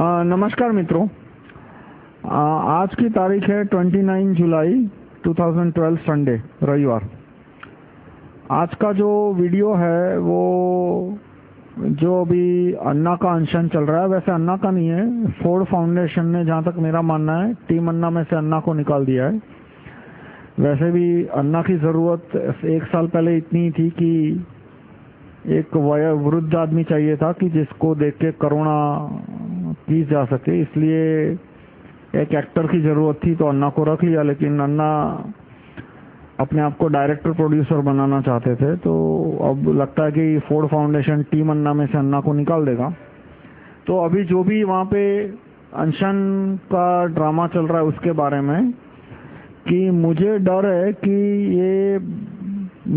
नमस्कार मित्रों। आज की तारीख है 29 जुलाई 2012 संडे रविवार। आज का जो वीडियो है, वो जो अभी अन्ना का अनशन चल रहा है, वैसे अन्ना का नहीं है। फोर्ड फाउंडेशन ने जहाँ तक मेरा मानना है, टीम अन्ना में से अन्ना को निकाल दिया है। वैसे भी अन्ना की ज़रूरत एक साल पहले इतनी थी कि एक वृद्ध आदमी चाहिए था कि जिसको देख के करुणा की जा सके, इसलिए एक एक्टर की ज़रूरत थी तो अन्ना को रख लिया, लेकिन अन्ना अपने आप को डायरेक्टर प्रोड्यूसर बनाना चाहते थे तो अब लगता है कि फोर्ड फाउंडेशन टीम अन्ना में से अन्ना को निकाल देगा। तो अभी जो भी वहाँ पे अनशन का ड्रामा चल रहा है उसके बारे में, कि मुझे डर है कि ये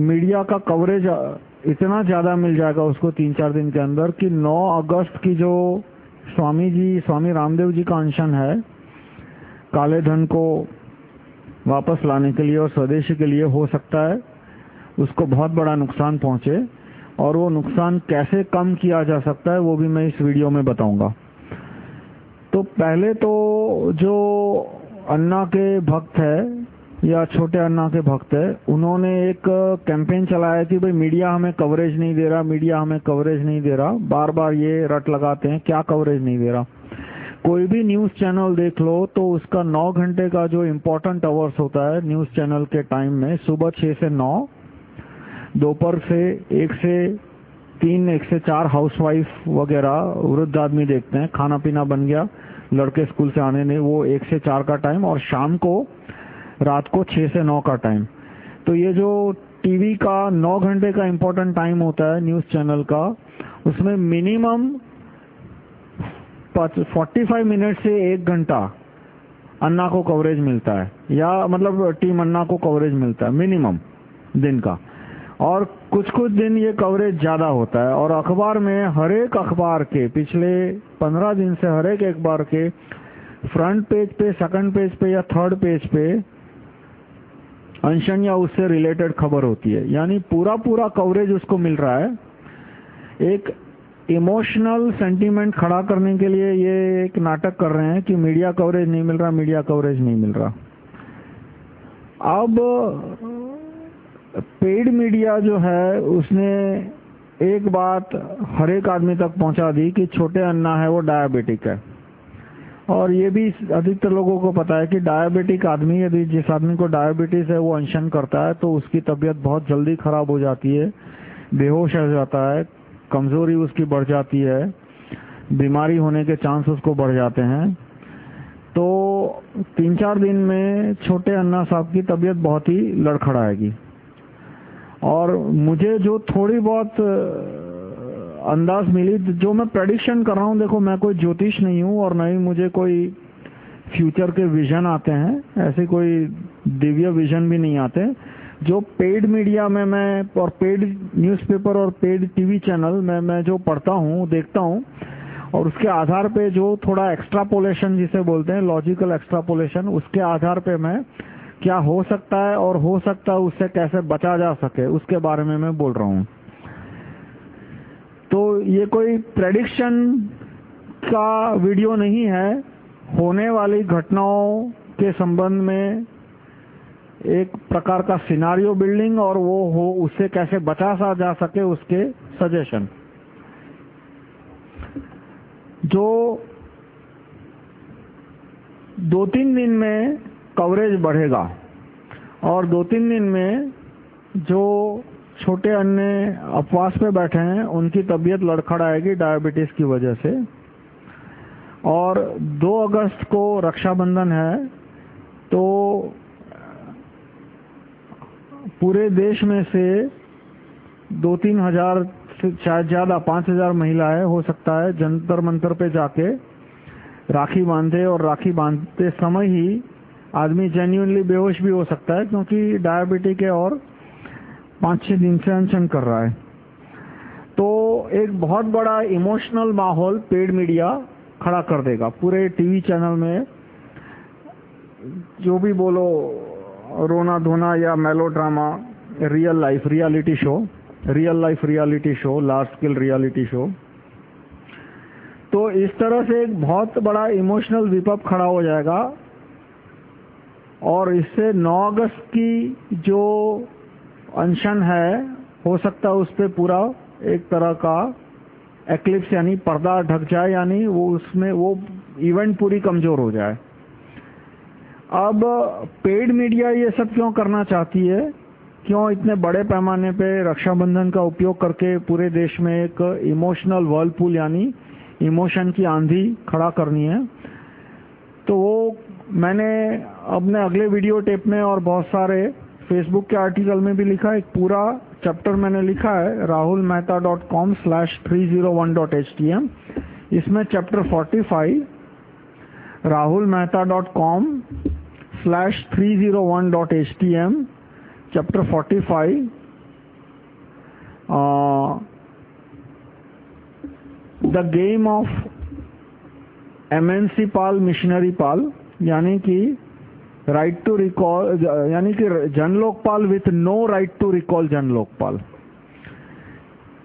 मीडिया का कवरेज इतना ज़्यादा मिल जाएगा उसको तीन चार दिन के अंदर, कि 9 अगस्त की जो स्वामी जी, स्वामी रामदेव जी का अनशन है। काले धन को वापस लाने के लिए और स्वदेशी के लिए हो सकता है। उसको बहुत बड़ा नुकसान पहुँचे और वो नुकसान कैसे कम किया जा सकता है, वो भी मैं इस वीडियो में बताऊँगा। तो पहले तो जो अन्ना के भक्त है या छोटे अन्ना के भक्त है, उन्होंने एक कैंपेन चलाया कि भाई मीडिया हमें कवरेज नहीं दे रहा मीडिया हमें कवरेज नहीं दे रहा बार बार ये रट लगाते हैं, क्या कवरेज नहीं दे रहा। कोई भी न्यूज़ चैनल देख लो तो उसका 9 घंटे का जो इम्पोर्टेंट आवर्स होता है न्यूज़ चैनल के टाइम में, सुबह 6 से 9 दोपहर से एक से तीन, एक से चार हाउसवाइफ वगैरह, वृद्ध आदमी देखते हैं खाना पीना बन गया, लड़के स्कूल से आने नहीं, वो एक से चार का टाइम और शाम को रात को छह से नौ का टाइम तो ये जो टीवी का नौ घंटे का इम्पोर्टेंट टाइम होता है न्यूज़ चैनल का, उसमें मिनिमम 45 मिनट से एक घंटा अन्ना को कवरेज मिलता है. या मतलब टीम अन्ना को कवरेज मिलता है मिनिमम दिन का. और कुछ कुछ दिन ये कवरेज ज़्यादा होता है. और अखबार में हर एक अखबार के, पिछले 15 दिन से हर एक अखबार के फ्रंट पेज पे सेकंड पेज पे या थर्ड पेज पे अनशन या उससे रिलेटेड खबर होती है। यानी पूरा पूरा कवरेज उसको मिल रहा है। एक इमोशनल सेंटीमेंट खड़ा करने के लिए ये एक नाटक कर रहे हैं कि मीडिया कवरेज नहीं मिल रहा मीडिया कवरेज नहीं मिल रहा। अब पेड मीडिया जो है, उसने एक बात हर एक आदमी तक पहुँचा दी कि छोटे अन्ना है, वो डायबिटिक है। और ये भी अधिकतर लोगों को पता है कि डायबिटिक आदमी यदि जिस आदमी को डायबिटीज़ है, वो अनशन करता है तो उसकी तबीयत बहुत जल्दी खराब हो जाती है, बेहोश हो जाता है, कमज़ोरी उसकी बढ़ जाती है, बीमारी होने के चांस उसको बढ़ जाते हैं। तो तीन चार दिन में छोटे अन्ना साहब की तबीयत बहुत ही लड़खड़ाएगी। और मुझे जो थोड़ी बहुत अंदाज मिली। जो मैं प्रडिक्शन कर रहा हूँ, देखो, मैं कोई ज्योतिष नहीं हूँ और नहीं मुझे कोई फ्यूचर के विजन आते हैं। ऐसे कोई दिव्य विजन भी नहीं आते। जो पेड मीडिया में मैं और पेड न्यूज़पेपर और पेड टीवी चैनल में मैं जो पढ़ता हूँ, देखता हूँ, और उसके आधार पे जो थोड़ा एक्स्ट्रापोलेशन जिसे बोलते हैं लॉजिकल एक्स्ट्रापोलेशन उसके आधार पे मैं क्या हो सकता है और हो सकता है उससे कैसे बचा जा सके, उसके बारे में मैं बोल रहा हूँ। ये कोई प्रेडिक्शन का वीडियो नहीं है। होने वाली घटनाओं के संबंध में एक प्रकार का सिनारियो बिल्डिंग और वो हो उससे कैसे बचा सा जा सके उसके सजेशन जो दो तीन दिन में कवरेज बढ़ेगा और दो तीन दिन में जो छोटे अन्य अपवास पे बैठे हैं, उनकी तबीयत लड़खड़ाएगी डायबिटीज़ की वजह से। और 2 अगस्त को रक्षाबंधन है तो पूरे देश में से दो तीन हज़ार से शायद ज़्यादा, पाँच हज़ार महिलाएँ हो सकता है जंतर मंतर पे जाके राखी बांधे और राखी बांधते समय ही आदमी जेन्यूनली बेहोश भी हो सकता है, क्योंकि डायबिटिक के और पाँच छह दिन से अनशन कर रहा है। तो एक बहुत बड़ा इमोशनल माहौल पेड मीडिया खड़ा कर देगा। पूरे टीवी चैनल में जो भी बोलो, रोना धोना या melodrama real life reality show real life reality show large scale reality show तो इस तरह से एक बहुत बड़ा इमोशनल विपप खड़ा हो जाएगा। और इससे 9 अगस्त की जो अनशन है, हो सकता है उस पर पूरा एक तरह का एक्लिप्स यानी पर्दा ढक जाए, यानी वो उसमें वो इवेंट पूरी कमज़ोर हो जाए। अब पेड मीडिया ये सब क्यों करना चाहती है? क्यों इतने बड़े पैमाने पे रक्षाबंधन का उपयोग करके पूरे देश में एक इमोशनल वर्लपूल यानी इमोशन की आंधी खड़ा करनी है? तो वो मैंने अपने अगले वीडियो टेप में और बहुत सारे फेसबुक के आर्टिकल में भी लिखा एक पूरा चैप्टर मैंने लिखा है Rahul Mehta dot com slash three zero one dot H T M इसमें chapter forty five Rahul Mehta dot com slash three zero one dot H T M chapter 45 uh, the game of MNC पाल missionary पाल यानी कि right to recall यानी कि Jan Lokpal with no right to recall Jan Lokpal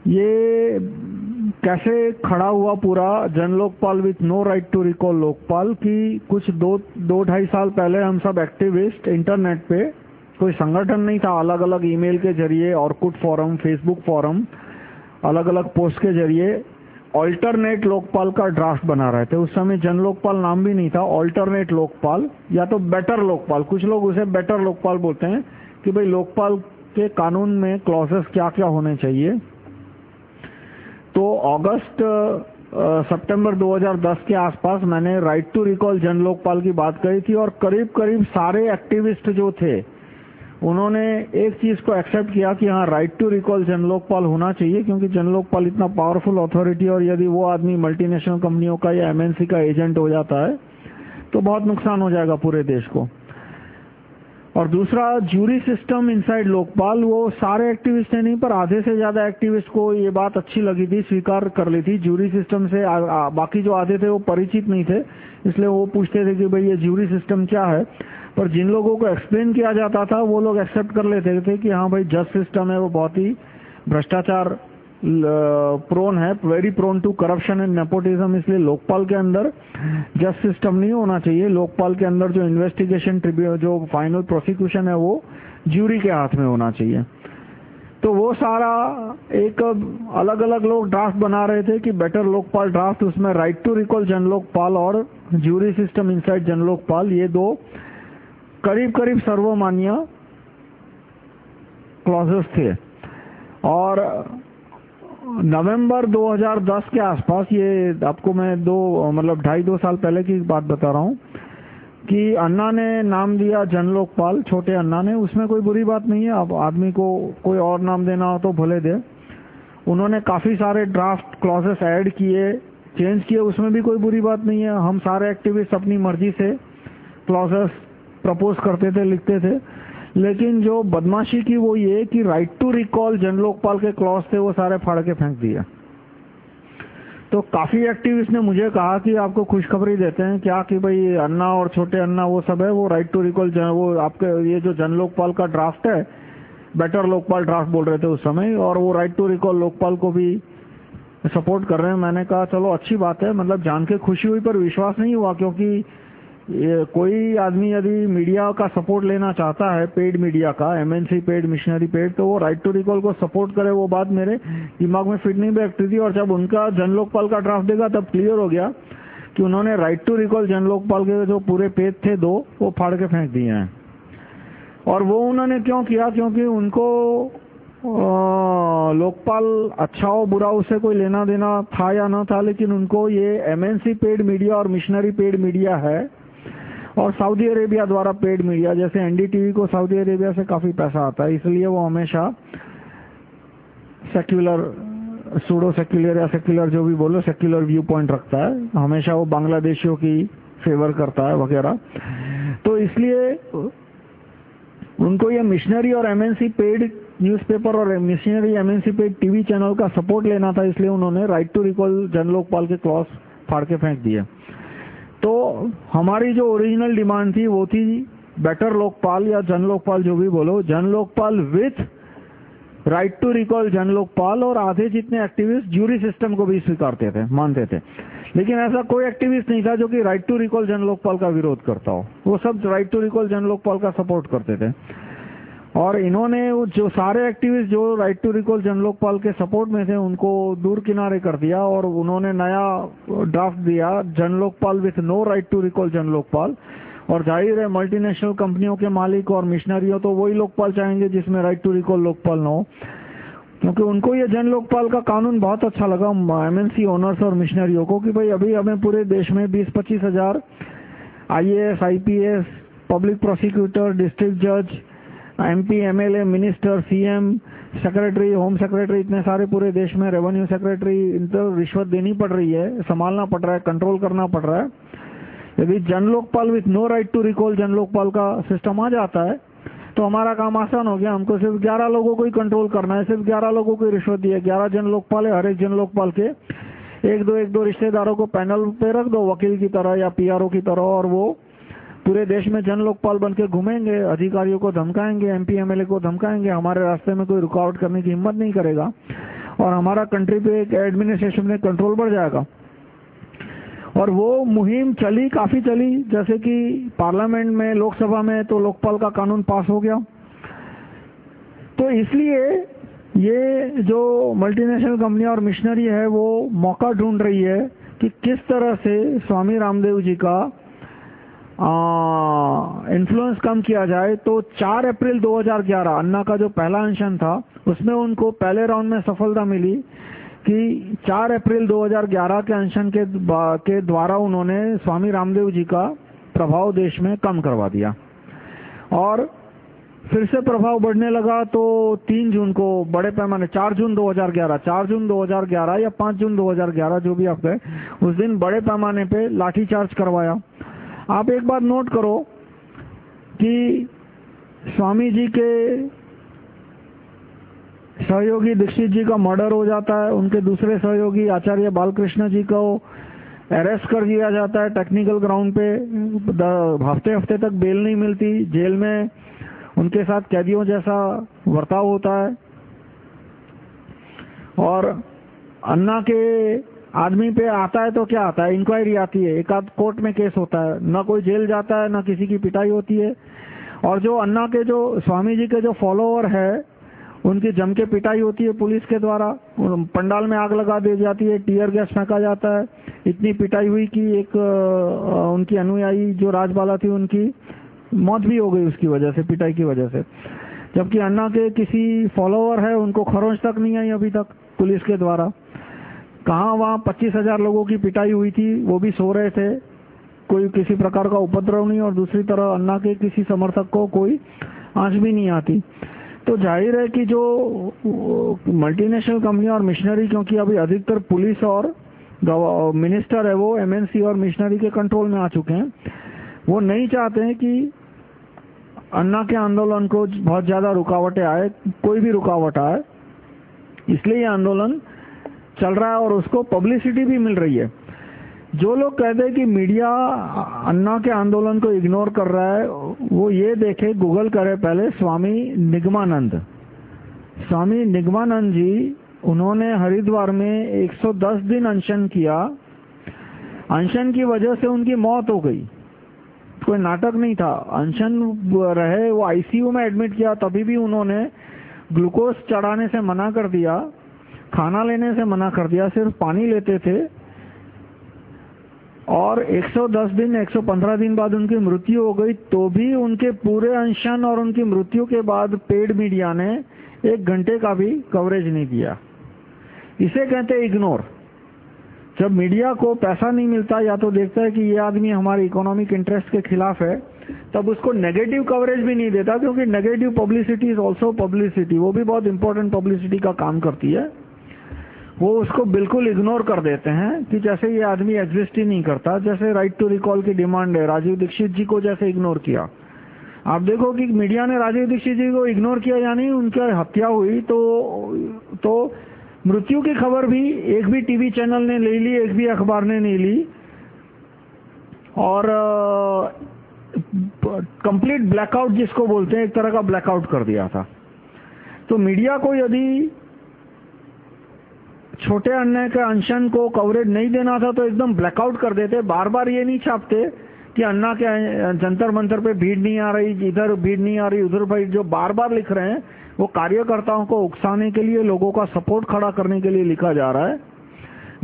ये कैसे खड़ा हुआ पूरा Jan Lokpal with no right to recall Lokpal कि कुछ दो दो ढाई साल पहले हम सब एक्टिविस्ट इंटरनेट पे, कोई संगठन नहीं था अलग अलग ईमेल के ज़रिए ऑर्कुट फॉरम फेसबुक फॉरम अलग अलग पोस्ट के ज़रिए ऑल्टरनेट लोकपाल का ड्राफ्ट बना रहे थे उस समय जन लोकपाल नाम भी नहीं था ऑल्टरनेट लोकपाल या तो बेटर लोकपाल कुछ लोग उसे बेटर लोकपाल बोलते हैं कि भाई लोकपाल के कानून में क्लॉजेस क्या क्या होने चाहिए तो अगस्त सितंबर 2010 के आसपास मैंने right to recall Jan Lokpal की बात कही थी और करीब करीब सारे एक्टिविस्ट जो थे उन्होंने एक चीज़ को एक्सेप्ट किया कि हाँ राइट टू रिकॉल जनलोकपाल होना चाहिए, क्योंकि जनलोकपाल इतना पावरफुल अथॉरिटी और यदि वो आदमी मल्टीनेशनल कंपनियों का या एमएनसी का एजेंट हो जाता है तो बहुत नुकसान हो जाएगा पूरे देश को। और दूसरा जूरी सिस्टम इनसाइड लोकपाल वो सारे एक्टिविस्ट हैं नहीं पर आधे से ज़्यादा एक्टिविस्ट को ये बात अच्छी लगी थी स्वीकार कर ली थी। जूरी सिस्टम से आ, आ, बाकी जो आधे थे वो परिचित नहीं थे इसलिए वो पूछते थे कि भाई ये जूरी सिस्टम क्या है? पर जिन लोगों को एक्सप्लेन किया जाता था वो लोग एक्सेप्ट कर लेते थे कि हाँ भाई जज सिस्टम है वो बहुत ही भ्रष्टाचार प्रोन है very prone to corruption and nepotism इसलिए लोकपाल के अंदर जस्ट सिस्टम नहीं होना चाहिए। लोकपाल के अंदर जो इन्वेस्टिगेशन जो फाइनल प्रोसिक्यूशन है, वो ज्यूरी के हाथ में होना चाहिए। तो वो सारा एक अलग अलग लोग ड्राफ्ट बना रहे थे कि बेटर लोकपाल ड्राफ्ट उसमें right to recall Jan Lokpal और ज्यूरी सिस्टम इनसाइड जन लोकपाल ये दो करीब करीब सर्वमान्य क्लॉजेस थे। और नवंबर 2010 के आसपास ये आपको मैं दो मतलब ढाई दो साल पहले की बात बता रहा हूँ कि अन्ना ने नाम दिया जन लोकपाल छोटे अन्ना ने। उसमें कोई बुरी बात नहीं है। अब आदमी को कोई और नाम देना हो तो भले दे। उन्होंने काफ़ी सारे ड्राफ्ट क्लॉजेस ऐड किए चेंज किए। उसमें भी कोई बुरी बात नहीं है। हम सारे एक्टिविस्ट अपनी मर्ज़ी से क्लॉजेस प्रपोज करते थे, लिखते थे। लेकिन जो बदमाशी की वो ये कि right to recall Jan Lokpal के क्लॉज थे, वो सारे फाड़ के फेंक दिए। तो काफ़ी एक्टिविस्ट ने मुझे कहा कि आपको खुशखबरी देते हैं क्या कि भाई अन्ना और छोटे अन्ना वो सब है, वो राइट टू रिकॉल वो आपके ये जो जन लोकपाल का ड्राफ्ट है बेटर लोकपाल ड्राफ्ट बोल रहे थे उस समय, और वो राइट टू रिकॉल लोकपाल को भी सपोर्ट कर रहे हैं। मैंने कहा, चलो, अच्छी बात है। मतलब जान के खुशी हुई पर विश्वास नहीं हुआ क्योंकि ये कोई आदमी यदि मीडिया का सपोर्ट लेना चाहता है पेड मीडिया का एमएनसी पेड मिशनरी पेड तो वो राइट टू रिकॉल को सपोर्ट करे वो बात मेरे दिमाग में फिट नहीं बैठती थी और जब उनका जन लोकपाल का ड्राफ्ट देगा तब क्लियर हो गया कि उन्होंने right to recall Jan Lokpal के जो पूरे पेज थे दो, वो फाड़ के फेंक दिए हैं। और वो उन्होंने क्यों किया? क्योंकि उनको लोकपाल अच्छा हो, बुरा उसे कोई लेना देना था या ना था, लेकिन उनको ये एमएनसी पेड मीडिया और मिशनरी पेड मीडिया है और सऊदी अरेबिया द्वारा पेड मीडिया जैसे एनडीटीवी को सऊदी अरेबिया से काफ़ी पैसा आता है, इसलिए वो हमेशा सेक्युलर सूडो सेक्युलर या सेक्युलर जो भी बोलो सेक्युलर व्यू पॉइंट रखता है। हमेशा वो बांग्लादेशियों की फेवर करता है वगैरह। तो इसलिए उनको ये मिशनरी और एमएनसी पेड न्यूज़पेपर और missionary MNC paid TV channel का सपोर्ट लेना था, इसलिए उन्होंने right to recall Jan Lokpal के क्लॉस फाड़ के फेंक दिए। तो हमारी जो ओरिजिनल डिमांड थी, वो थी बेटर लोकपाल या जन लोकपाल जो भी बोलो। Jan Lokpal with right to recall Jan Lokpal और आधे जितने एक्टिविस्ट ज्यूरी सिस्टम को भी स्वीकारते थे, मानते थे। लेकिन ऐसा कोई एक्टिविस्ट नहीं था जो कि right to recall Jan Lokpal का विरोध करता हो। वो सब right to recall Jan Lokpal का सपोर्ट करते थे। और इन्होंने जो सारे एक्टिविस्ट जो right to recall Jan Lokpal के सपोर्ट में थे, उनको दूर किनारे कर दिया और उन्होंने नया ड्राफ्ट दिया Jan Lokpal with no right to recall Jan Lokpal और ज़ाहिर है मल्टीनेशनल कंपनियों के मालिक और मिशनरी तो वही लोकपाल चाहेंगे जिसमें राइट टू रिकॉल लोकपाल ना हो। क्योंकि उनको ये जन लोकपाल का कानून बहुत अच्छा लगा एमएनसी ओनर्स और मिशनरियों को कि भाई अभी हमें पूरे देश में बीस पच्चीस हज़ार IAS IPS public prosecutor district जज MP MLA minister CM secretary home secretary इतने सारे पूरे देश में रेवेन्यू सेक्रेटरी इन तो रिश्वत देनी पड़ रही है, संभालना पड़ रहा है कंट्रोल करना पड़ रहा है। यदि Jan Lokpal with no right to recall Jan Lokpal का सिस्टम आ जाता है तो हमारा काम आसान हो गया। हमको सिर्फ़ 11 लोगों को ही कंट्रोल करना है, सिर्फ़ 11 लोगों को ही रिश्वत दी है। 11 जन लोकपाल है, हर एक जन लोकपाल के। एक दो एक दो रिश्तेदारों को पैनल पे रख दो, वकील की तरह या पीआरओ की तरह, और वो पूरे देश में जन लोकपाल बन के घूमेंगे, अधिकारियों को धमकाएँगे एमपी एमएलए को धमकाएँगे, हमारे रास्ते में कोई रुकावट करने की हिम्मत नहीं करेगा। और हमारा कंट्री पे एक एडमिनिस्ट्रेशन में कंट्रोल बढ़ जाएगा। और वो मुहिम चली, काफ़ी चली, जैसे कि पार्लियामेंट में, लोकसभा में तो लोकपाल का कानून पास हो गया। तो इसलिए ये जो मल्टीनेशनल कंपनी और मिशनरी है, वो मौका ढूंढ रही है कि किस तरह से स्वामी रामदेव जी का इन्फ्लुएंस कम किया जाए तो 4 अप्रैल 2011 अन्ना का जो पहला अनशन था, उसमें उनको पहले राउंड में सफलता मिली कि 4 अप्रैल 2011 के अनशन के के द्वारा उन्होंने स्वामी रामदेव जी का प्रभाव देश में कम करवा दिया। और फिर से प्रभाव बढ़ने लगा तो 3 जून को बड़े पैमाने 4 जून 2011 4 जून 2011 या 5 जून 2011 जो भी आप गए, उस दिन बड़े पैमाने पे लाठीचार्ज करवाया। आप एक बात नोट करो कि स्वामी जी के सहयोगी दीक्षित जी का मर्डर हो जाता है, उनके दूसरे सहयोगी आचार्य बालकृष्ण जी को अरेस्ट कर दिया जाता है टेक्निकल ग्राउंड पे हफ़्ते हफ़्ते तक बेल नहीं मिलती, जेल में उनके साथ कैदियों जैसा वर्ताव होता है। और अन्ना के आदमी पे आता है तो क्या आता है? इंक्वायरी आती है। एक आध कोर्ट में केस होता है। ना कोई जेल जाता है, ना किसी की पिटाई होती है। और जो अन्ना के जो, स्वामी जी के जो फॉलोअर है, उनकी जम के पिटाई होती है पुलिस के द्वारा। पंडाल में आग लगा दी जाती है टीयर गैस फेंका जाता है। इतनी पिटाई हुई कि एक उनकी अनुयायी, जो राजबाला थी उनकी, मौत भी हो गई उसकी वजह से, पिटाई की वजह से। जबकि अन्ना के किसी फॉलोअर है, उनको खरोंच तक नहीं आई अभी तक पुलिस के द्वारा। कहा वहाँ पच्चीस हज़ार लोगों की पिटाई हुई थी, वो भी सो रहे थे। कोई किसी प्रकार का उपद्रव नहीं, और दूसरी तरह अन्ना के किसी समर्थक को कोई आँच भी नहीं आती। तो ज़ाहिर है कि जो मल्टीनेशनल कंपनी और मिशनरी क्योंकि अभी अधिकतर पुलिस और मिनिस्टर है वो एमएनसी और मिशनरी के कंट्रोल में आ चुके हैं। वो नहीं चाहते हैं कि अन्ना के आंदोलन को बहुत ज़्यादा रुकावटें आए, कोई भी रुकावट आए। इसलिए ये आंदोलन चल रहा है और उसको पब्लिसिटी भी मिल रही है। जो लोग कहते हैं कि मीडिया अन्ना के आंदोलन को इग्नोर कर रहा है, वो ये देखे गूगल करे पहले, स्वामी निगमानंद। स्वामी निगमानंद जी, उन्होंने हरिद्वार में 110 दिन अनशन किया। अनशन की वजह से उनकी मौत हो गई। कोई नाटक नहीं था। अनशन रहे, वो आईसीयू में एडमिट किया, तभी भी उन्होंने ग्लूकोज चढ़ाने से मना कर दिया। खाना लेने से मना कर दिया, सिर्फ़ पानी लेते थे। और 110 दिन 115 दिन बाद उनकी मृत्यु हो गई तो भी उनके पूरे अनशन और उनकी मृत्यु के बाद पेड मीडिया ने एक घंटे का भी कवरेज नहीं दिया इसे कहते इग्नोर। जब मीडिया को पैसा नहीं मिलता, या तो देखता है कि ये आदमी हमारे इकोनॉमिक इंटरेस्ट के खिलाफ है, तब उसको नेगेटिव कवरेज भी नहीं देता, क्योंकि negative publicity is also publicity. वो भी बहुत इंपॉर्टेंट पब्लिसिटी का काम करती है। वो उसको बिल्कुल इग्नोर कर देते हैं कि जैसे ये आदमी एग्जिस्ट ही नहीं करता, जैसे राइट टू रिकॉल की डिमांड है, राजीव दीक्षित जी को जैसे इग्नोर किया। आप देखो कि मीडिया ने राजीव दीक्षित जी को इग्नोर किया यानी उनकी हत्या हुई तो तो मृत्यु की खबर भी एक भी टीवी चैनल ने ले ली, एक भी अखबार ने नहीं ली। और कंप्लीट ब्लैकआउट जिसको बोलते हैं, एक तरह का ब्लैकआउट कर दिया था। तो मीडिया को यदि छोटे अन्याय के अनशन को कवरेज नहीं देना था तो एकदम ब्लैकआउट कर देते। बार बार ये नहीं छापते कि अन्ना के जंतर मंतर पे भीड़ नहीं आ रही, इधर भीड़ नहीं आ रही, उधर भीड़ जो बार बार लिख रहे हैं, वो कार्यकर्ताओं को उकसाने के लिए, लोगों का सपोर्ट खड़ा करने के लिए लिखा जा रहा है,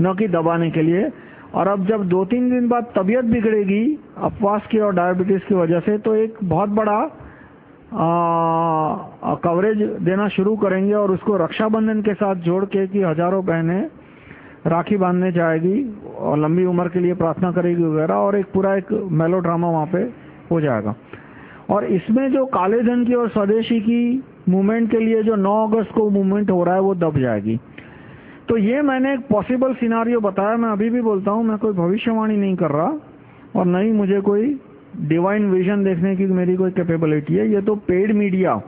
न कि दबाने के लिए। और अब जब दो तीन दिन बाद तबीयत बिगड़ेगी, अपवास की और डायबिटीज़ की वजह से तो एक बहुत बड़ा कवरेज देना शुरू करेंगे और उसको रक्षाबंधन के साथ जोड़ के कि हज़ारों बहनें राखी बांधने जाएगी और लंबी उम्र के लिए प्रार्थना करेगी वगैरह और एक पूरा एक मेलो ड्रामा वहाँ पे हो जाएगा। और इसमें जो काले धन की और स्वदेशी की मूवमेंट के लिए जो 9 अगस्त को मूवमेंट हो रहा है वो दब जाएगी। तो ये मैंने एक पॉसिबल सिनारियो बताया, मैं अभी भी बोलता हूँ, मैं कोई भविष्यवाणी नहीं कर रहा और न ही मुझे कोई डिवाइन विजन देखने की मेरी कोई कैपेबिलिटी है। ये तो पेड मीडिया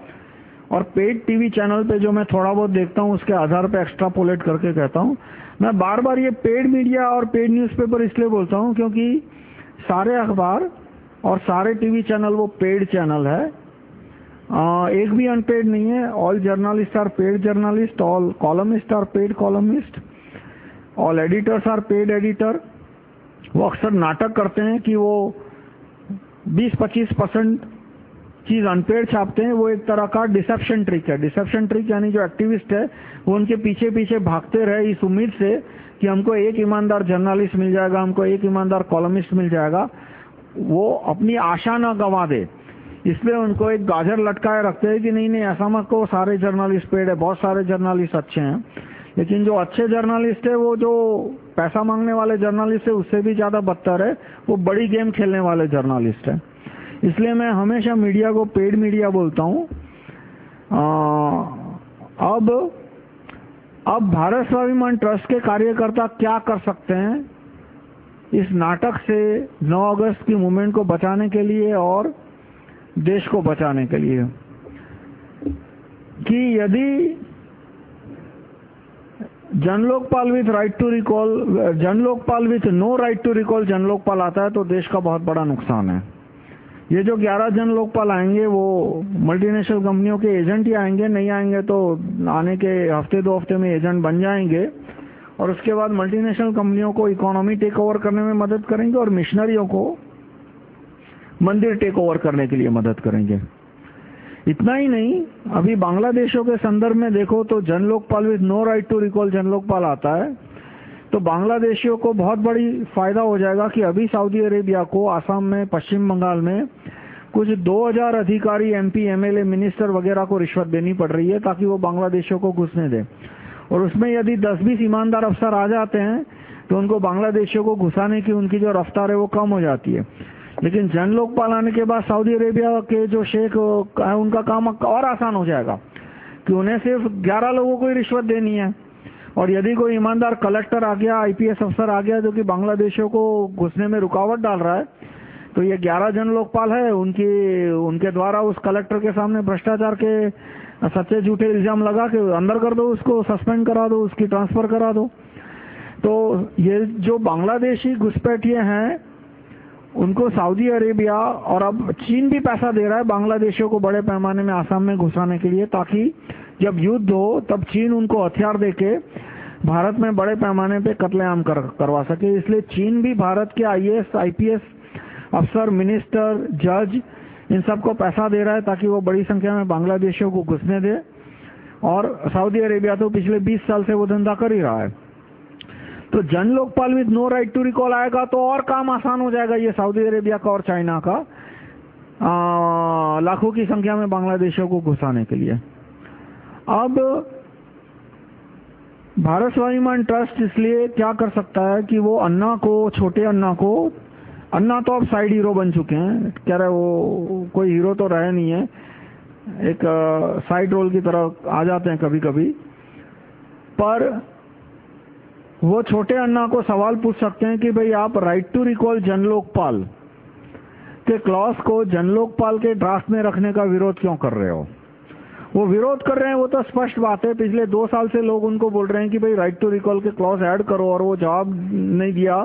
और पेड टीवी चैनल पे जो मैं थोड़ा बहुत देखता हूँ उसके आधार पे एक्स्ट्रापोलेट करके कहता हूँ। मैं बार बार ये पेड मीडिया और पेड न्यूज़पेपर इसलिए बोलता हूँ क्योंकि सारे अखबार और सारे टीवी चैनल वो पेड चैनल है। आ, एक भी अनपेड नहीं है। All journalist are paid journalist all columnist are paid columnist all editors are paid editor वो अक्सर नाटक करते हैं कि वो 20-25 परसेंट चीज़ अनपेड छापते हैं, वो एक तरह का डिसेप्शन ट्रिक है। डिसेप्शन ट्रिक यानी जो एक्टिविस्ट है, वो उनके पीछे पीछे भागते रहे इस उम्मीद से कि हमको एक ईमानदार जर्नलिस्ट मिल जाएगा, हमको एक ईमानदार कॉलमिस्ट मिल जाएगा। वो अपनी आशा ना गंवा दे। इसलिए उनको एक गाजर लटकाए रखते हैं कि नहीं नहीं, ऐसा मत को सारे जर्नलिस्ट पेड है, बहुत सारे जर्नलिस्ट अच्छे हैं। लेकिन जो अच्छे जर्नलिस्ट है, वो जो पैसा मांगने वाले जर्नलिस्ट है, उससे भी ज़्यादा बदतर है। वो बड़ी गेम खेलने वाले जर्नलिस्ट है। इसलिए मैं हमेशा मीडिया को पेड मीडिया बोलता हूँ। अब अब भारत स्वाभिमान ट्रस्ट के कार्यकर्ता क्या कर सकते हैं? इस नाटक से 9 अगस्त की मूवमेंट को बचाने के लिए और देश को बचाने के लिए। कि यदि Jan Lokpal with right to recall Jan Lokpal with no right to recall Jan Lokpal आता है तो देश का बहुत बड़ा नुकसान है। ये जो 11 जन लोकपाल आएँगे, वो मल्टीनेशनल कंपनियों के एजेंट ही आएँगे, नहीं आएँगे तो आने के हफ़्ते दो हफ़्ते में एजेंट बन जाएँगे। और उसके बाद मल्टीनेशनल कंपनियों को इकोनॉमी टेक ओवर करने में मदद करेंगे और मिशनरियों को मंदिर टेक ओवर करने के लिए मदद करेंगे। इतना ही नहीं, अभी बांग्लादेशों के संदर्भ में देखो तो Jan Lokpal with no right to recall Jan Lokpal आता है तो बांग्लादेशियों को बहुत बड़ी फ़ायदा हो जाएगा कि अभी सऊदी अरेबिया को आसाम में, पश्चिम बंगाल में कुछ 2000 अधिकारी एमपी एमएलए मिनिस्टर वगैरह को रिश्वत देनी पड़ रही है ताकि वो बांग्लादेशियों को घुसने दे। और उसमें यदि 10-20 ईमानदार अफसर आ जाते हैं तो उनको बांग्लादेशियों को घुसाने की उनकी जो रफ्तार है वो कम हो जाती है। लेकिन जन लोकपाल आने के बाद सऊदी अरेबिया के जो शेख है उनका काम और आसान हो जाएगा कि उन्हें सिर्फ़ 11 लोगों को ही रिश्वत देनी है। और यदि कोई ईमानदार कलेक्टर आ गया, आईपीएस अफसर आ गया जो कि बांग्लादेशियों को घुसने में रुकावट डाल रहा है तो ये 11 जन लोकपाल है, उनकी, उनके द्वारा उस कलेक्टर के सामने भ्रष्टाचार के सच्चे झूठे इल्ज़ाम लगा के अंदर कर दो उसको, सस्पेंड करा दो, उसकी ट्रांसफ़र करा दो। तो ये जो बांग्लादेशी घुसपैठिए हैं उनको सऊदी अरेबिया और अब चीन भी पैसा दे रहा है बांग्लादेशियों को बड़े पैमाने में आसाम में घुसाने के लिए ताकि जब युद्ध हो तब चीन उनको हथियार देके भारत में बड़े पैमाने पे कत्लेआम कर, करवा सके। इसलिए चीन भी भारत के आईएएस आईपीएस अफसर मिनिस्टर जज इन सबको पैसा दे रहा है ताकि वो बड़ी संख्या में बांग्लादेशियों को घुसने दे। और सऊदी अरेबिया तो पिछले 20 साल से वो धंधा कर ही रहा है। तो Jan Lokpal with no right to recall आएगा तो और काम आसान हो जाएगा ये सऊदी अरेबिया का और चाइना का लाखों की संख्या में बांग्लादेशियों को घुसाने के लिए। अब भारत स्वाभिमान ट्रस्ट इसलिए क्या कर सकता है कि वो अन्ना को, छोटे अन्ना को, अन्ना तो अब साइड हीरो बन चुके हैं, कह रहे वो, कोई हीरो तो रहे नहीं है, एक साइड रोल की तरह आ जाते हैं कभी कभी पर वो छोटे अन्ना को सवाल पूछ सकते हैं कि भाई आप right to recall Jan Lokpal के क्लॉज को जन लोकपाल के ड्राफ्ट में रखने का विरोध क्यों कर रहे हो? वो विरोध कर रहे हैं, वो तो स्पष्ट बात है। पिछले दो साल से लोग उनको बोल रहे हैं कि भाई राइट टू रिकॉल के क्लॉज ऐड करो और वो जवाब नहीं दिया।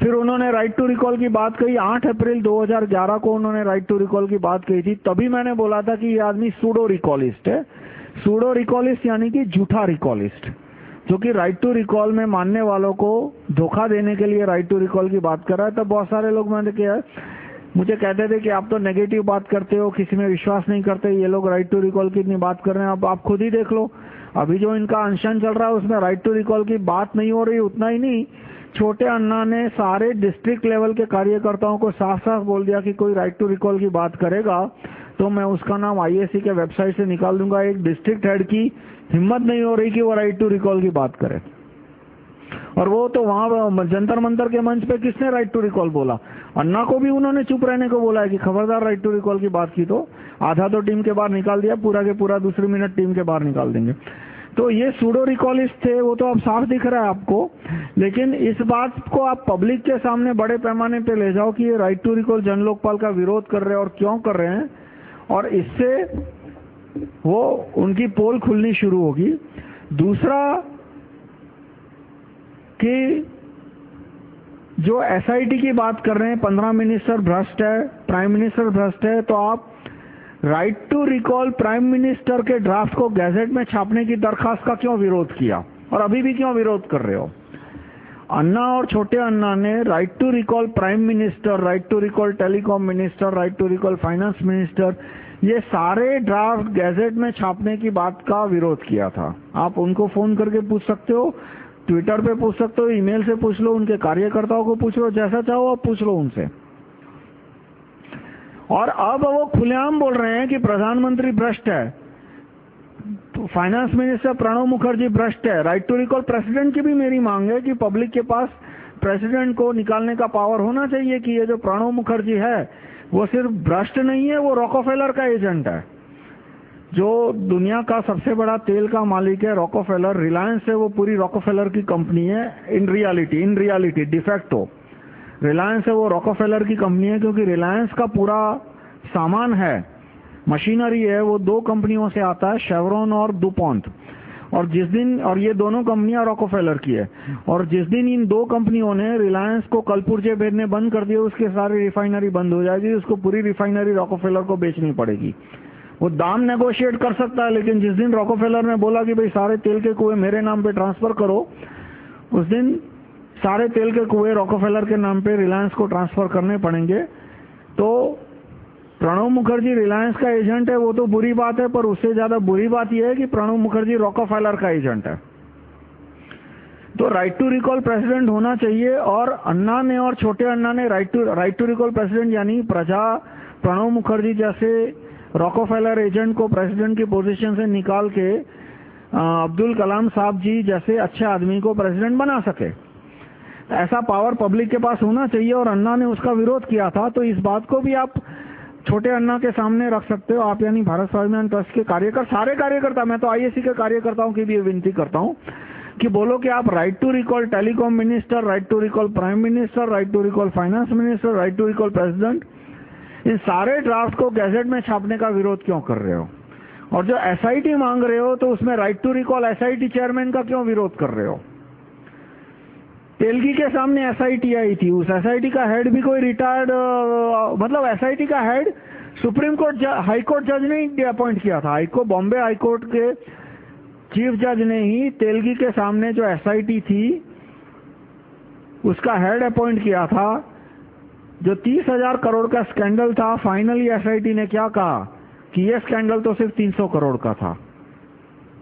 फिर उन्होंने राइट टू रिकॉल की बात कही। 8 अप्रैल 2011 को उन्होंने राइट टू रिकॉल की बात कही थी। तभी मैंने बोला था कि ये आदमी सूडो रिकॉलिस्ट है। सूडो रिकॉलिस्ट यानी कि झूठा रिकॉलिस्ट जो कि राइट टू रिकॉल में मानने वालों को धोखा देने के लिए राइट टू रिकॉल की बात कर रहा है, तब बहुत सारे लोग मैंने किया मुझे कहते थे कि आप तो नेगेटिव बात करते हो, किसी में विश्वास नहीं करते, ये लोग राइट टू रिकॉल की इतनी बात कर रहे हैं, अब आप खुद ही देख लो। अभी जो इनका अनशन चल रहा है, उसमें राइट टू रिकॉल की बात नहीं हो रही, उतना ही नहीं, छोटे अन्ना ने सारे डिस्ट्रिक्ट लेवल के कार्यकर्ताओं को साफ़ साफ़ बोल दिया कि कोई राइट टू रिकॉल की बात करेगा तो मैं उसका नाम आईएससी के वेबसाइट से निकाल दूँगा। एक डिस्ट्रिक्ट हेड की हिम्मत नहीं हो रही कि वो राइट टू रिकॉल की बात करे। और वो तो वहाँ जंतर मंतर के मंच पे किसने राइट टू रिकॉल बोला? अन्ना को भी उन्होंने चुप रहने को बोला है कि खबरदार राइट टू रिकॉल की बात की तो आधा तो टीम के बाहर निकाल दिया, पूरा के पूरा दूसरी मिनट टीम के बाहर निकाल देंगे। तो ये सूडो रिकॉलिस्ट थे, वो तो अब साफ़ दिख रहा है आपको, लेकिन इस बात को आप पब्लिक के सामने बड़े पैमाने पे ले जाओ कि ये right to recall Jan Lokpal का विरोध कर रहे हैं और क्यों कर रहे हैं। और इससे वो उनकी पोल खुलनी शुरू होगी। दूसरा कि जो एसआईटी की बात कर रहे हैं, पंद्रह मिनिस्टर भ्रष्ट है, प्राइम मिनिस्टर भ्रष्ट है तो आप right to recall prime minister के ड्राफ्ट को गैजेट में छापने की दरखास्त का क्यों विरोध किया? और अभी भी क्यों विरोध कर रहे हो? अन्ना और छोटे अन्ना ने right to recall prime minister right to recall telecom minister right to recall finance minister ये सारे ड्राफ्ट गैजेट में छापने की बात का विरोध किया था। आप उनको फ़ोन करके पूछ सकते हो ट्विटर पे पूछ सकते हो ईमेल से पूछ लो, उनके कार्यकर्ताओं को पूछ लो, जैसा चाहो आप पूछ लो उनसे। और अब वो खुलेआम बोल रहे हैं कि प्रधानमंत्री भ्रष्ट है। फाइनेंस मिनिस्टर प्रणब मुखर्जी भ्रष्ट है। राइट टू रिकॉल प्रेसिडेंट की भी मेरी मांग है कि पब्लिक के पास प्रेसिडेंट को निकालने का पावर होना चाहिए कि ये जो प्रणब मुखर्जी है वो सिर्फ़ भ्रष्ट नहीं है, वो रॉकोफेलर का एजेंट है। जो दुनिया का सबसे बड़ा तेल का मालिक है रॉकोफेलर रिलायंस है, वो पूरी रॉकोफेलर की कंपनी है। In reality in reality de facto Reliance है, वो रॉकोफेलर की कंपनी है, क्योंकि रिलायंस का पूरा सामान है। मशीनरी है, वो दो कंपनियों से आता है शेवरॉन और दुपॉन्ट और जिस दिन, और ये दोनों कंपनियाँ रॉकोफेलर की है। और जिस दिन इन दो कंपनियों ने रिलायंस को कलपुर्जे भेजने बंद कर दिए उसके सारी रिफाइनरी बंद हो जाएगी, उसको पूरी रिफाइनरी रॉकोफेलर को बेचनी पड़ेगी। वो दाम नेगोशिएट कर सकता है, लेकिन जिस दिन रॉकोफेलर ने बोला कि भाई सारे तेल के कुएँ मेरे नाम पे ट्रांसफ़र करो, उस दिन सारे तेल के कुएँ रॉकोफेलर के नाम पे रिलायंस को ट्रांसफ़र करने पड़ेंगे तो प्रणब मुखर्जी रिलायंस का एजेंट है, वो तो बुरी बात है, पर उससे ज़्यादा बुरी बात यह है कि प्रणब मुखर्जी रॉकोफेलर का एजेंट है। तो राइट टू रिकॉल प्रेसिडेंट होना चाहिए और अन्ना ने और छोटे अन्ना ने right to right to recall president यानी प्रजा प्रणब मुखर्जी जैसे रॉकोफेलर एजेंट को प्रेसिडेंट की पोजीशन से निकाल के अब्दुल कलाम साहब जी जैसे अच्छे आदमी को प्रेसिडेंट बना सके। ऐसा पावर पब्लिक के पास होना चाहिए और अन्ना ने उसका विरोध किया था तो इस बात को भी आप छोटे अन्ना के सामने रख सकते हो। आप यानी भारत स्वाभिमान ट्रस्ट के कार्यकर्ता सारे कार्यकर्ता, मैं तो आईएससी के कार्यकर्ताओं की भी विनती करता हूँ कि बोलो कि आप right to recall telecom minister right to recall prime minister right to recall finance minister right to recall president इन सारे ड्राफ्ट को गैजेट में छापने का विरोध क्यों कर रहे हो? और जो एसआईटी मांग रहे हो तो उसमें right to recall SIT chairman का क्यों विरोध कर रहे हो? तेलगी के सामने एसआईटी आई थी। उस एसआईटी का हेड भी कोई रिटायर्ड मतलब एसआईटी का head supreme court high court जज ने ही अपॉइंट किया था। High court Bombay high court के चीफ जज ने ही तेलगी के सामने जो एसआईटी थी, उसका हेड अपॉइंट किया था। जो तीस हज़ार करोड़ का स्कैंडल था फाइनली एसआईटी ने क्या कहा कि यह स्कैंडल तो सिर्फ़ 300 करोड़ का था।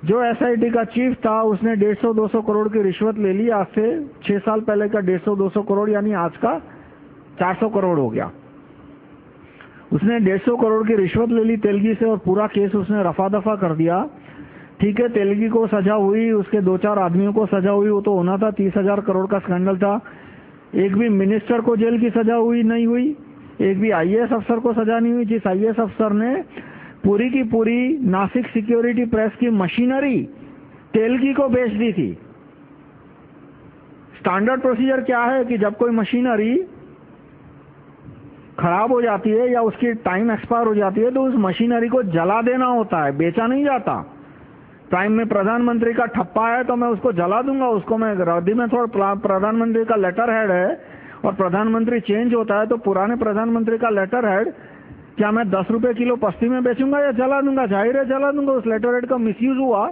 जो एसआईटी का चीफ था, उसने 150-200 करोड़ की रिश्वत ले ली। आज से छह साल पहले का 150-200 करोड़, यानी आज का 400 करोड़ हो गया। उसने 150 करोड़ की रिश्वत ले ली तेलगी से और पूरा केस उसने रफा दफ़ा कर दिया। ठीक है, तेलगी को सजा हुई, उसके दो चार आदमियों को सजा हुई, वो तो होना था, तीस हज़ार करोड़ का स्कैंडल था। एक भी मिनिस्टर को जेल की सजा हुई नहीं हुई, एक भी आईएएस अफसर को सजा नहीं हुई। जिस आईएएस अफसर ने पूरी की पूरी नासिक सिक्योरिटी प्रेस की मशीनरी तेलगी को बेच दी थी। स्टैंडर्ड प्रोसीजर क्या है कि जब कोई मशीनरी खराब हो जाती है या उसकी टाइम एक्सपायर हो जाती है तो उस मशीनरी को जला देना होता है, बेचा नहीं जाता। टाइम में प्रधानमंत्री का ठप्पा है तो मैं उसको जला दूँगा, उसको मैं रद्दी में थोड़ा प्रधानमंत्री का लेटर हेड है, और प्रधानमंत्री चेंज होता है तो पुराने प्रधानमंत्री का लेटर हेड क्या मैं दस रुपए किलो पस्ती में बेचूँगा या जला दूँगा? ज़ाहिर है जला दूँगा। उस लेटर हेड का मिसयूज हुआ।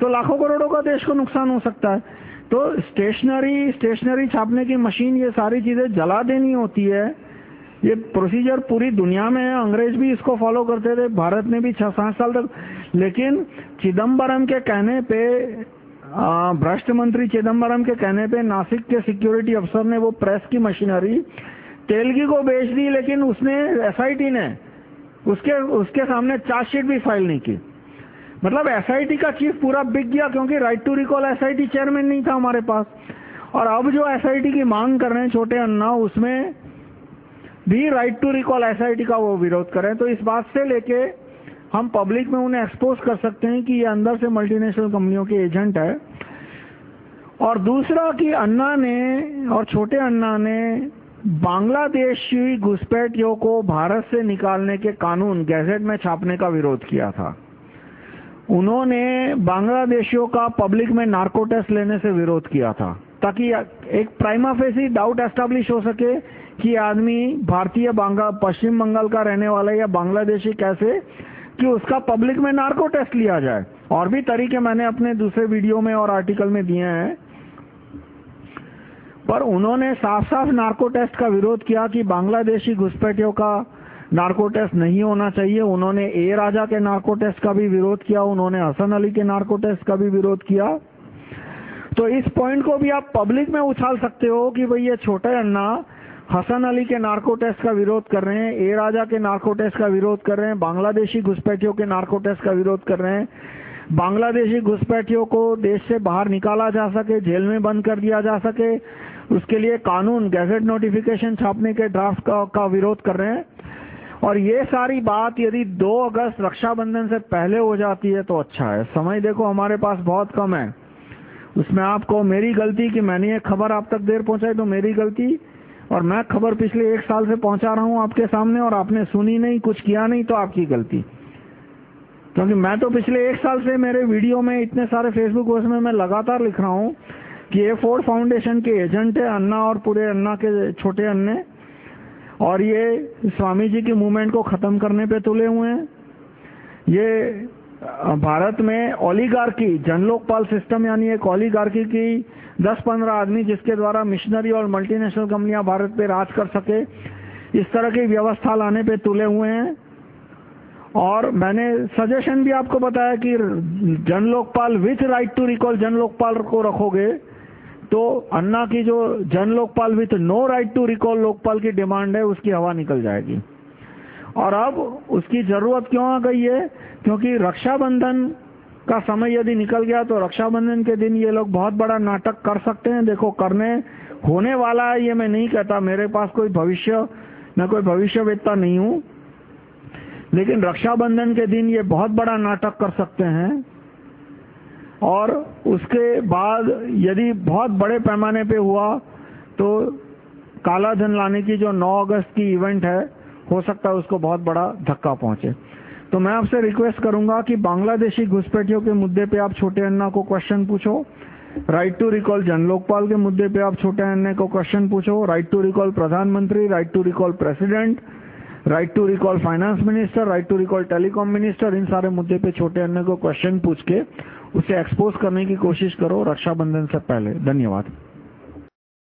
तो लाखों करोड़ों का देश को नुकसान हो सकता है। तो स्टेशनरी स्टेशनरी छापने की मशीन ये सारी चीज़ें जला देनी होती है। ये प्रोसीजर पूरी दुनिया में है। अंग्रेज़ भी इसको फॉलो करते थे। भारत ने भी छह सात साल तक। लेकिन चिदम्बरम के कहने पे भ्रष्ट मंत्री चिदम्बरम के कहने पे नासिक के सिक्योरिटी अफसर ने वो प्रेस की मशीनरी तेलगी को बेच दी, लेकिन उसने एसआईटी ने उसके उसके सामने चार्जशीट भी फ़ाइल नहीं की। मतलब एसआईटी का चीफ पूरा बिक गया क्योंकि right to recall SIT chairman नहीं था हमारे पास। और अब जो एसआईटी की मांग कर रहे हैं छोटे अन्ना, उसमें भी राइट टू रिकॉल एसआईटी का वो विरोध करें। तो इस बात से लेके हम पब्लिक में उन्हें एक्सपोज कर सकते हैं कि ये अंदर से मल्टीनेशनल कंपनियों के एजेंट है। और दूसरा कि अन्ना ने और छोटे अन्ना ने बांग्लादेशी घुसपैठियों को भारत से निकालने के कानून गैजेट में छापने का विरोध किया था। उन्होंने बांग्लादेशियों का पब्लिक में नार्को टेस्ट लेने से विरोध किया था, ताकि एक प्राइमा फेसी डाउट एस्टेब्लिश हो सके कि आदमी भारतीय बांग्ला, पश्चिम बंगाल का रहने वाला या बांग्लादेशी कैसे, कि उसका पब्लिक में नार्को टेस्ट लिया जाए। और भी तरीके मैंने अपने दूसरे वीडियो में और आर्टिकल में दिए हैं। पर उन्होंने साफ़ साफ़ नार्को टेस्ट का विरोध किया कि बांग्लादेशी घुसपैठियों का नार्को टेस्ट नहीं होना चाहिए। उन्होंने ए राजा के नार्को टेस्ट का भी विरोध किया, उन्होंने हसन अली के नार्को टेस्ट का भी विरोध किया। तो इस पॉइंट को भी आप पब्लिक में उछाल सकते हो कि भाई ये छोटे अन्ना हसन अली के नार्को टेस्ट का विरोध कर रहे हैं, ए राजा के नार्को टेस्ट का विरोध कर रहे हैं, बांग्लादेशी घुसपैठियों के नार्को टेस्ट का विरोध कर रहे हैं। बांग्लादेशी घुसपैठियों को देश से बाहर निकाला जा सके, जेल में बंद कर दिया जा सके। उसके लिए कानून गैजेट नोटिफिकेशन छापने के ड्राफ्ट का, का विरोध कर रहे हैं। और ये सारी बात यदि 2 अगस्त रक्षाबंधन से पहले हो जाती है तो अच्छा है। समय देखो हमारे पास बहुत कम है। उसमें आपको मेरी गलती कि मैंने ये खबर आप तक देर पहुंचाई तो मेरी गलती। और मैं खबर पिछले एक साल से पहुँचा रहा हूँ आपके सामने और आपने सुनी नहीं कुछ किया नहीं तो आपकी गलती। क्योंकि मैं तो पिछले एक साल से मेरे वीडियो में इतने सारे फेसबुक पोस्ट में मैं लगातार लिख रहा हूँ। कि ये फोर्ड फाउंडेशन के एजेंट है, अन्ना और पूरे अन्ना के छोटे अन्ने। और ये स्वामी जी की मूवमेंट को खत्म करने पे तुले हुए हैं। ये भारत में ओलिगार्की जनलोकपाल सिस्टम यानी एक ओलिगार्की की 10-15 आदमी जिसके द्वारा मिशनरी और मल्टीनेशनल कंपनियाँ भारत पे राज कर सके, इस तरह की व्यवस्था लाने पे तुले हुए हैं। और मैंने सजेशन भी आपको बताया कि Jan Lokpal with right to recall Jan Lokpal को रखोगे तो अन्ना की जो Jan Lokpal with no right to recall Lokpal की डिमांड है, उसकी हवा निकल जाएगी। और अब उसकी ज़रूरत क्यों आ गई है? क्योंकि रक्षाबंधन का समय यदि निकल गया तो रक्षाबंधन के दिन ये लोग बहुत बड़ा नाटक कर सकते हैं। देखो, करने, होने वाला है, ये मैं नहीं कहता। मेरे पास कोई भविष्य, मैं कोई भविष्यवेत्ता नहीं हूँ। लेकिन रक्षाबंधन के दिन ये बहुत बड़ा नाटक कर सकते हैं। और उसके बाद यदि बहुत बड़े पैमाने पे हुआ तो काला धन लाने की जो 9 अगस्त की इवेंट है, हो सकता है उसको बहुत बड़ा धक्का पहुँचे। तो मैं आपसे रिक्वेस्ट करूँगा कि बांग्लादेशी घुसपैठियों के मुद्दे पे आप छोटे अन्ना को क्वेश्चन पूछो। Right to recall Jan Lokpal के मुद्दे पे आप छोटे अन्ना को क्वेश्चन पूछो। राइट टू रिकॉल प्रधानमंत्री right to recall president right to recall finance minister right to recall telecom minister इन सारे मुद्दे पे छोटे अन्य को क्वेश्चन पूछ के उसे एक्सपोज करने की कोशिश करो रक्षाबंधन से पहले। धन्यवाद।